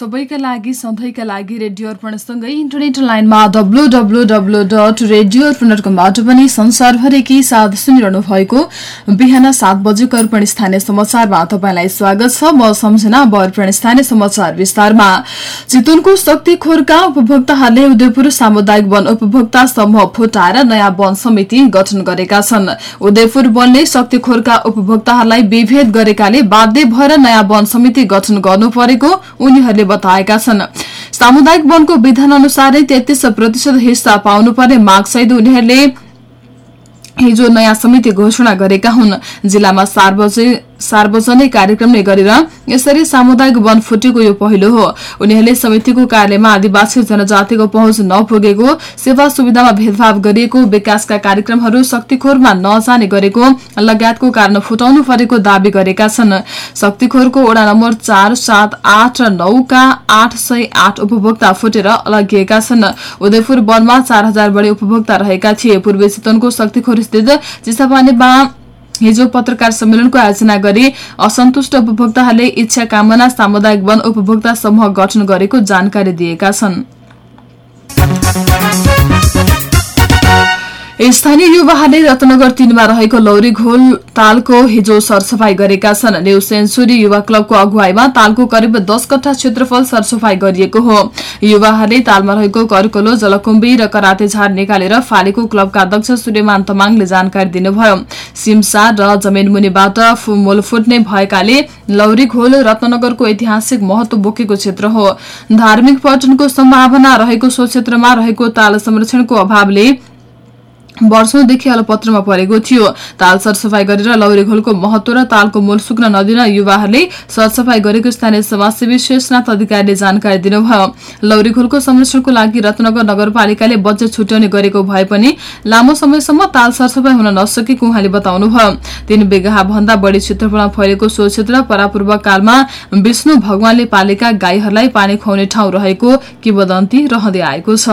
सबैका लागि सधैँका लागि रेडियो अर्पणसँगै इन्टरनेट लाइनमा W W W dot radio Arpan पनि संसारभरिकै साथ सुनिरहनु भएको बिहान सात बजेको अर्पण स्थानीय समाचारमा तपाईँलाई स्वागत छ। म सम्झना अब अर्पण स्थानीय समाचार विस्तारमा। चितवनको शक्ति खोरका उपभोक्ताहरूले उदयपुर सामुदायिक वन उपभोक्ता समूह फुटाएर नयाँ वन समिति गठन गरेका छन्। उदयपुर वनले शक्ति खोरका उपभोक्ताहरूलाई विभेद गरेकाले बाध्य भएर नयाँ वन समिति गठन गर्नु परेको उनीहरूले बताएका छन्। सामुदायिक वनको विधान अनुसारै तेत्तीस प्रतिशत हिस्सा पाउनुपर्ने मागसहित उनीहरूले हिजो नयाँ समिति घोषणा गरेका हुन्। जिल्लामा सार्वजनिक सार्वजनिक कार्यक्रमले गरेर यसरी सामुदायिक वन फुटेको यो पहिलो हो। उनीहरूले समितिको कार्यालयमा आदिवासी जनजातिको पहुँच नपुगेको सेवा सुविधामा भेदभाव गरिएको विकासका कार्यक्रमहरू शक्तिखोरमा नजाने गरेको लगायतको कारण फुटाउनु परेको दावी गरेका छन्। शक्तिखोरको वडा नम्बर चार सात आठ र नौका आठ सय आठ उपभोक्ता फुटेर अलगिएका छन्। उदयपुर वनमा चार हजार बढी उपभोक्ता रहेका थिए। पूर्वी चितवनको शक्तिखोर स्थित चिसापानीमा हिजो पत्रकार सम्मेलनको आयोजना गरी असन्तुष्ट उपभोक्ताहरूले इच्छा कामना सामुदायिक वन उपभोक्ता समूह गठन गरेको जानकारी दिएका छन्। स्थानीय युवाहरूले रत्नगर तीनमा रहेको लौरी घोल तालको हिजो सरसफाई गरेका छन्। न्यू सेन्चुरी युवा क्लबको अगुवाईमा तालको करिब दस कट्ठा क्षेत्रफल सरसफाई गरिएको हो। युवाहरूले तालमा रहेको करकोलो जलकुम्बी र कराते झार निकालेर फालेको क्लबका अध्यक्ष सूर्यमान तमाङले जानकारी दिनुभयो। सिमसा र जमिन मुनिबाट मूल फुट्ने भएकाले लौरी घोल रत्नगरको ऐतिहासिक महत्व बोकेको क्षेत्र हो। धार्मिक पर्यटनको सम्भावना रहेको सो क्षेत्रमा रहेको ताल संरक्षणको अभावले वर्षौंदेखि अलपत्रमा परेको थियो। ताल सरसफाई गरेर लौरी घोलको महत्व र तालको मूल सुक्न नदिन युवाहरूले सरसफाई गरेको स्थानीय समाजसेवी शेषनाथ अधिकारीले जानकारी दिनुभयो। लौरी घोलको संरक्षणको लागि रत्नगर नगरपालिकाले बजेट छुट्याउने गरेको भए पनि लामो समयसम्म ताल सरसफाई हुन नसकेको उहाँले बताउनुभयो। तीन बिघा भन्दा बढी क्षेत्रफलमा फैलेको सो क्षेत्र परापूर्व कालमा विष्णु भगवानले पालेका गाईहरूलाई पानी खुवाउने ठाउँ रहेको किवदन्ती रहँदै आएको छ।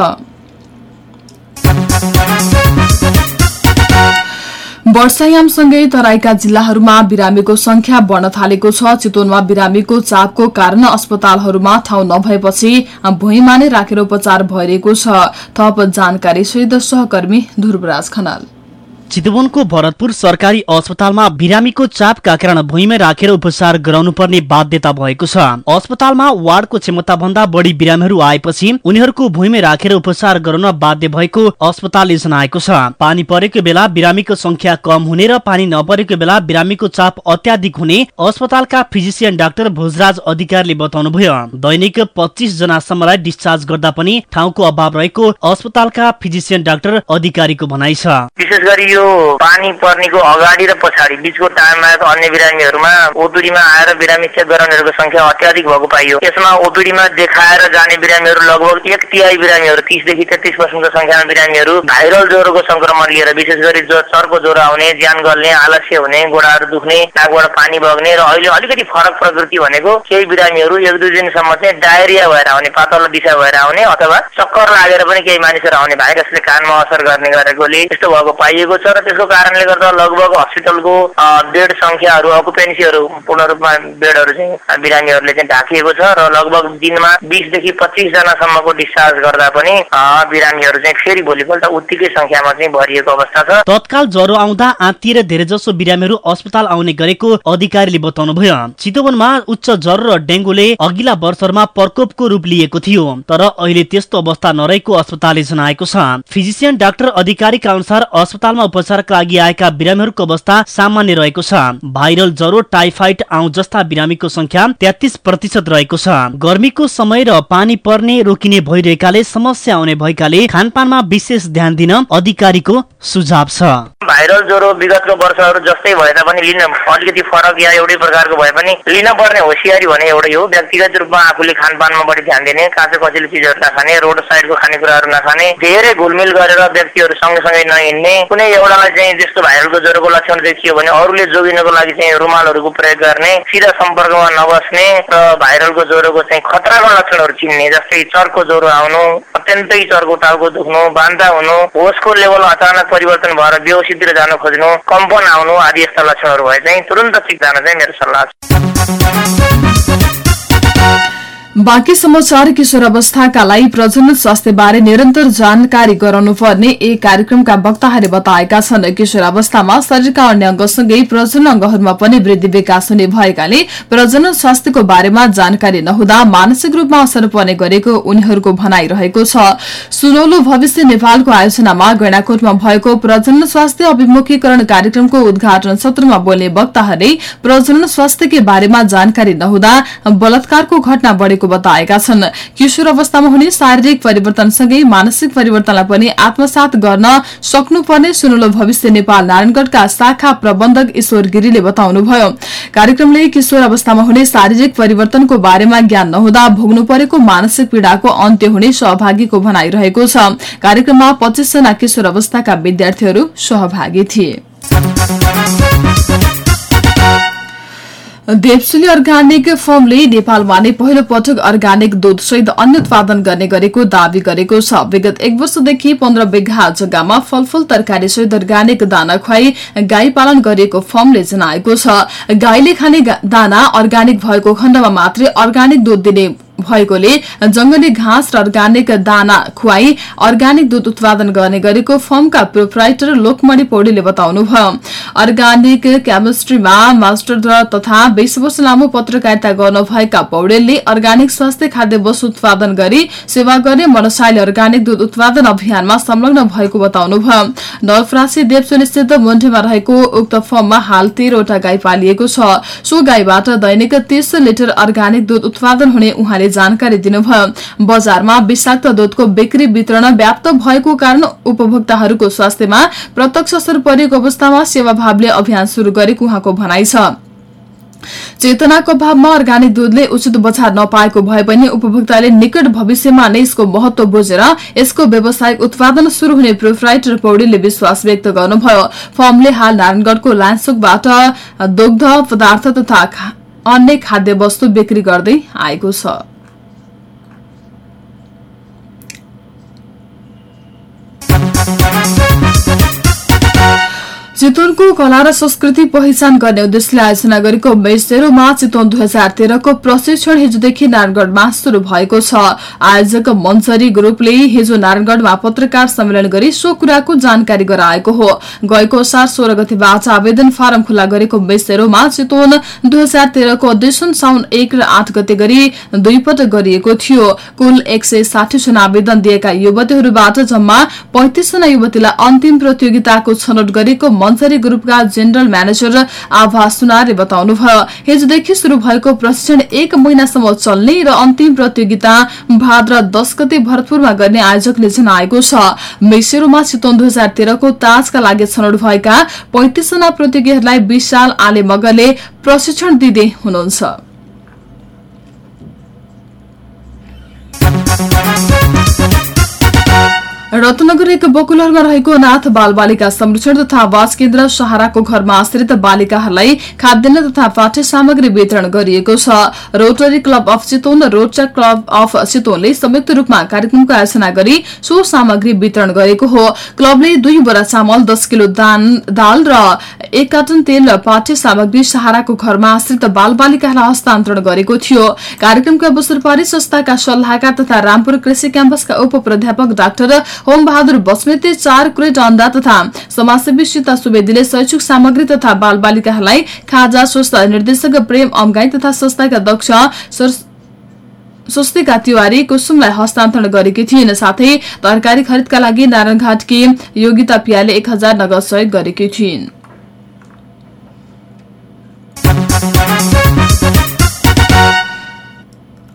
वर्षायामसँगै तराईका जिल्लाहरूमा बिरामीको संख्या बढ्न थालेको छ। चितवनमा बिरामीको चापको कारण अस्पतालहरूमा ठाउँ नभएपछि भुइँमा नै राखेर उपचार भइरहेको छ। थप जानकारी सहित सहकर्मी ध्रुवराज खनाल। चितवनको भरतपुर सरकारी अस्पतालमा बिरामीको चापका कारण भुइँमै राखेर उपचार गराउनु पर्ने बाध्यता भएको छ। अस्पतालमा वार्डको क्षमता भन्दा बढी बिरामीहरू आएपछि उनीहरूको भुइँमै राखेर उपचार गराउन बाध्य भएको अस्पतालले जनाएको छ। पानी परेको बेला बिरामीको संख्या कम हुने र पानी नपरेको बेला बिरामीको चाप अत्याधिक हुने अस्पतालका फिजिसियन डाक्टर भोजराज अधिकारीले बताउनुभयो। दैनिक पच्चिस जनासम्मलाई डिस्चार्ज गर्दा पनि ठाउँको अभाव रहेको अस्पतालका फिजिसियन डाक्टर अधिकारीको भनाइ छ। यो पानी पर्नेको अगाडि र पछाडि बिचको टाइममा अन्य बिरामीहरूमा ओपिडीमा आएर बिरामी चेक गराउनेहरूको संख्या अत्याधिक भएको पाइयो। यसमा ओपिडीमा देखाएर जाने बिरामीहरू लगभग एक तिहाई बिरामीहरू तिसदेखि तेत्तिस पर्सेन्टको संख्यामा बिरामीहरू भाइरल ज्वरोको संक्रमण लिएर विशेष गरी चर्को ज्वरो आउने ज्यान गल्ने आलस्य हुने गोडाहरू दुख्ने नाकबाट पानी बग्ने र अहिले अलिकति फरक प्रकृति भनेको केही बिरामीहरू एक दुई दिनसम्म चाहिँ डायरिया भएर आउने पातलो दिशा भएर आउने अथवा चक्कर लागेर पनि केही मानिसहरू आउने भाइरसले कानमा असर गर्ने गरेकोले यस्तो भएको पाइएको छ। र त्यसको कारणले गर्दा लगभग हस्पिटलको बेड संख्याहरू अकुपेन्सीहरू पूर्ण रूपमा बेडहरू चाहिँ बिरामीहरूले चाहिँ ढाकिएको छ र लगभग दिनमा बिसदेखि पच्चिसजनासम्मको डिस्चार्ज गर्दा पनि बिरामीहरू चाहिँ फेरि भोलिपल्ट उत्तिकै संख्यामा चाहिँ भरिएको अवस्था छ। तत्काल ज्वरो आउँदा आत्तिएर धेरै जसो बिरामीहरू अस्पताल आउने गरेको अधिकारीले बताउनुभयो। चितवनमा उच्च ज्वरो र डेङ्गुले अघिल्ला वर्षहरूमा प्रकोपको रूप लिएको थियो तर अहिले त्यस्तो अवस्था नरहेको अस्पतालले जनाएको छ। फिजिसियन डाक्टर अधिकारीका अनुसार अस्पतालमा उपचारका लागि आएका बिरामीहरूको अवस्था सामान्य रहेको छ। भाइरल ज्वरो टाइफाइड आउँ जस्ता बिरामीको संख्या तेत्तिस प्रतिशत रहेको छ। गर्मीको समय र पानी पर्ने रोकिने भइरहेकाले समस्या आउने भएकाले खानपानमा विशेष ध्यान दिन अधिकारीको सुझाव छ। भाइरल ज्वरो विगतको वर्षहरू जस्तै भए तापनि लिन अलिकति फरक या एउटै प्रकारको भए पनि लिन पर्ने होसियारी भने एउटै हो। व्यक्तिगत रूपमा आफूले खानपानमा बढी ध्यान दिने काँचो कचिलो चिजहरू नखाने रोड साइडको खानेकुराहरू नखाने धेरै घुलमिल गरेर व्यक्तिहरू सँगसँगै नहिँड्ने कुनै एउटालाई चाहिँ त्यस्तो भाइरलको ज्वरोको लक्षण देखियो भने अरूले जोगिनको लागि चाहिँ रुमालहरूको प्रयोग गर्ने सिधा सम्पर्कमा नबस्ने र भाइरलको ज्वरोको चाहिँ खतराको लक्षणहरू चिन्ने जस्तै चर्को ज्वरो आउनु अत्यन्तै चर्को टाउको दुख्नु बान्ता हुनु होसको लेभल अचानक परिवर्तन भएर बेहोसीतिर जान खोज्नु कम्पन आउनु आदि यस्ता लक्षणहरू भए चाहिँ तुरन्त चिक जान चाहिँ मेरो सल्लाह छ। बाँकी समाचार किशोर अवस्थाका लागि प्रजनन स्वास्थ्य बारे निरन्तर जानकारी गराउनु पर्ने एक कार्यक्रमका वक्ताहरूले बताएका छन्। किशोर अवस्थामा शरीरका अन्य अङ्गसँगै प्रजनन अङ्गहरूमा पनि वृद्धि विकास हुने भएकाले प्रजनन स्वास्थ्यको बारेमा जानकारी नहुँदा मानसिक रूपमा असर पर्ने गरेको उनीहरूको भनाइरहेको छ। सुनौलो भविष्य नेपालको आयोजनामा गैणाकोटमा भएको प्रजनन स्वास्थ्य अभिमुखीकरण कार्यक्रमको उद्घाटन सत्रमा बोल्ने वक्ताहरूले प्रजनन स्वास्थ्यकै बारेमा जानकारी नहुँदा बलात्कारको घटना बढ़ेको बताएका छन्। किशोर अवस्थामा हुने शारीरिक परिवर्तनसँगै मानसिक परिवर्तनलाई पनि आत्मसात गर्न सक्नुपर्ने सुनौलो भविष्य नेपाल नारायणगढ़का शाखा प्रबन्धक ईश्वर गिरीले बताउनुभयो। कार्यक्रमले किशोर अवस्थामा हुने शारीरिक परिवर्तनको बारेमा ज्ञान नहुँदा भोग्नु परेको मानसिक पीड़ाको अन्त्य हुने सहभागीको भनाइरहेको छ। कार्यक्रममा पच्चीसजना किशोर अवस्थाका विद्यार्थीहरू सहभागी थिए। देवसुली अर्ग्यानिक फर्मले नेपालमा नै पहिलो पटक अर्ग्यानिक दूध सहित अन्य उत्पादन गर्ने गरेको दावी गरेको छ। विगत एक वर्षदेखि पन्ध्र बिघा जग्गामा फलफूल तरकारी सहित अर्ग्यानिक दाना खुवाई गाई पालन गरिएको फर्मले जनाएको छ। गाईले खाने दाना अर्ग्यानिक भएको खण्डमा मात्रै अर्ग्यानिक दूध दिने भएकोले जंगली घाँस र अर्ग्यानिक दाना खुवाई अर्ग्यानिक दूध उत्पादन गर्ने गरेको फर्मका प्रोपराइटर लोकमणि पौडेलले बताउनुभयो। अर्ग्यानिक केमिस्ट्रीमा मास्टर तथा बीस वर्ष लामो पत्रकारिता गर्नुभएका पौडेलले अर्ग्यानिक स्वास्थ्य खाद्य वस्तु उत्पादन गरी सेवा गर्ने मनसायले अर्ग्यानिक दूध उत्पादन अभियानमा संलग्न भएको बताउनुभयो। नवफरासी देवचोली मुन्टेमा रहेको उक्त फर्ममा हाल तेह्रवटा गाई पालिएको छ। सो गाईबाट दैनिक तीस लिटर अर्ग्यानिक दूध उत्पादन हुने उहाँले जानकारी दिनुभयो। बजारमा विषाक्त दूधको बिक्री वितरण व्याप्त भएको कारण उपभोक्ताहरूको स्वास्थ्यमा प्रत्यक्ष असर परेको अवस्थामा सेवाभावले अभियान शुरू गरेको उहाँको भनाइ छ। चेतनाको अभावमा अर्ग्यानिक दूधले उचित बजार नपाएको भए पनि उपभोक्ताले निकट भविष्यमा नै यसको महत्व बुझेर यसको व्यावसायिक उत्पादन शुरू हुने प्रोफराइटर पौडेलले विश्वास व्यक्त गर्नुभयो। फर्मले हाल नारायणगढ़को लान्सोकबाट दुग्ध पदार्थ तथा अन्य खाद्य वस्तु बिक्री गर्दै आएको छ। चितवनको कला र संस्कृति पहिचान गर्ने उद्देश्यले आयोजना गरेको मेसेरोमा चितवन दुई हजार तेह्रको प्रशिक्षण हिजोदेखि नारायणगढ़मा शुरू भएको छ। आयोजक मञ्चरी ग्रुपले हिजो नारायणगढ़मा पत्रकार सम्मेलन गरी सो कुराको जानकारी गराएको हो। गएको सार सोह्र गतिबाट आवेदन फारम खुला गरेको मेसेरोमा चितवन दुई हजार तेह्रको अधिवेशन साउन एक र आठ गते गरी दुईपटक गरिएको थियो। कुल एक सय साठी जना आवेदन दिएका युवतीहरूबाट जम्मा पैंतिसजना युवतीलाई अन्तिम प्रतियोगिताको छनौट गरेको मन्सरी ग्रुपका जेनरल म्यानेजर आभा सुनारले बताउनुभयो। हिजोदेखि शुरू भएको प्रशिक्षण एक महिनासम्म चल्ने र अन्तिम प्रतियोगिता भाद्र दश गते भरतपुरमा गर्ने आयोजकले जनाएको छ। मेसेरोमा चितवन दुई हजार तेह्रको ताजका लागि छनौट भएका पैंतिसजना प्रतियोगीहरूलाई विशाल आले मगरले प्रशिक्षण दिँदै हुनुहुन्छ। रत्नगर एक बकुलरमा रहेको अनाथ बाल बालिका संरक्षण तथा आवास केन्द्र सहाराको घरमा आश्रित बालिकाहरूलाई खाद्यान्न तथा पाठ्य सामग्री वितरण गरिएको छ। रोटरी क्लब अफ चितवन र क्लब अफ चितवनले संयुक्त रूपमा कार्यक्रमको आयोजना गरी सो सामग्री वितरण गरेको हो। क्लबले दुई बोरा चामल दस किलो दाल र एक कार्टन तेल पाठ्य सामग्री सहाराको घरमा आश्रित बाल बालिकाहरूलाई हस्तान्तरण गरेको थियो। कार्यक्रमको अवसर पारि संस्थाका सल्लाहकार तथा रामपुर कृषि क्याम्पसका उप प्राध्यापक डाक्टर होम बहादुर बस्नेतले चार क्रेट अन्डा तथा समाजसेवी सीता सुवेदीले शैक्षिक सामग्री तथा बाल बालिकाहरूलाई खाजा संस्था निर्देशक प्रेम अमगाई तथा संस्थाका दक्ष स्वस्तिका तिवारी कुसुमलाई हस्तान्तरण गरेकी थिइन्। साथै तरकारी खरिदका लागि नारायणघाटकी योगिता पियाले एक हजार नगद सहयोग गरेकी थिइन्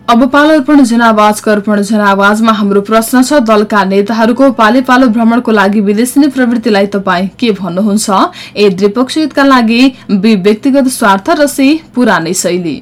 अब पालो अर्पण जनावाजको अर्पण जनावाजमा हाम्रो प्रश्न छ। दलका नेताहरूको पाले पालो भ्रमणको लागि विदेशी प्रवृत्तिलाई तपाईँ के भन्नुहुन्छ? ए द्विपक्षीय हितका लागि बी व्यक्तिगत स्वार्थ र सी पुरानै शैली।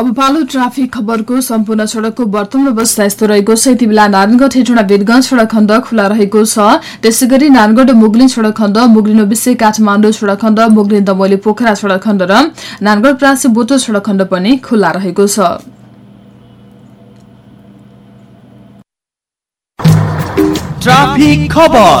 अब पालो ट्राफिक खबरको सम्पूर्ण सड़कको वर्तमान अवस्था यस्तो रहेको छ। यति बेला नारायणगढ हेटौँडा वीरगंज सड़क खण्ड खुला रहेको छ। त्यसै गरी नारायणगढ मुगलिन सड़क खण्ड मुगलिन विषय काठमाडौँ सड़क खण्ड मुगलिन दमोली पोखरा सड़क खण्ड र नारायणगढ प्रासी बोटो सड़क खण्ड पनि खुला रहेको छ। ट्राफिक खबर।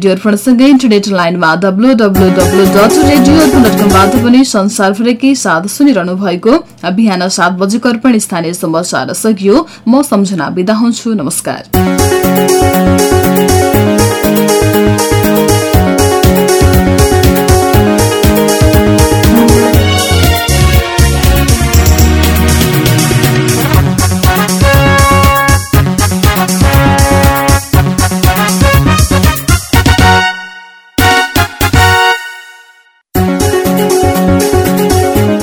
रेडियो अर्पणसँगै इन्टरनेट लाइनमा W W W dot radio Arpan dot कमबाट पनि संसारभरिकै साथ सुनिरहनु भएको बिहान सात बजेको अर्पण स्थानीय समाचार सकियो। म सम्झना बिदा हुन्छु। नमस्कार।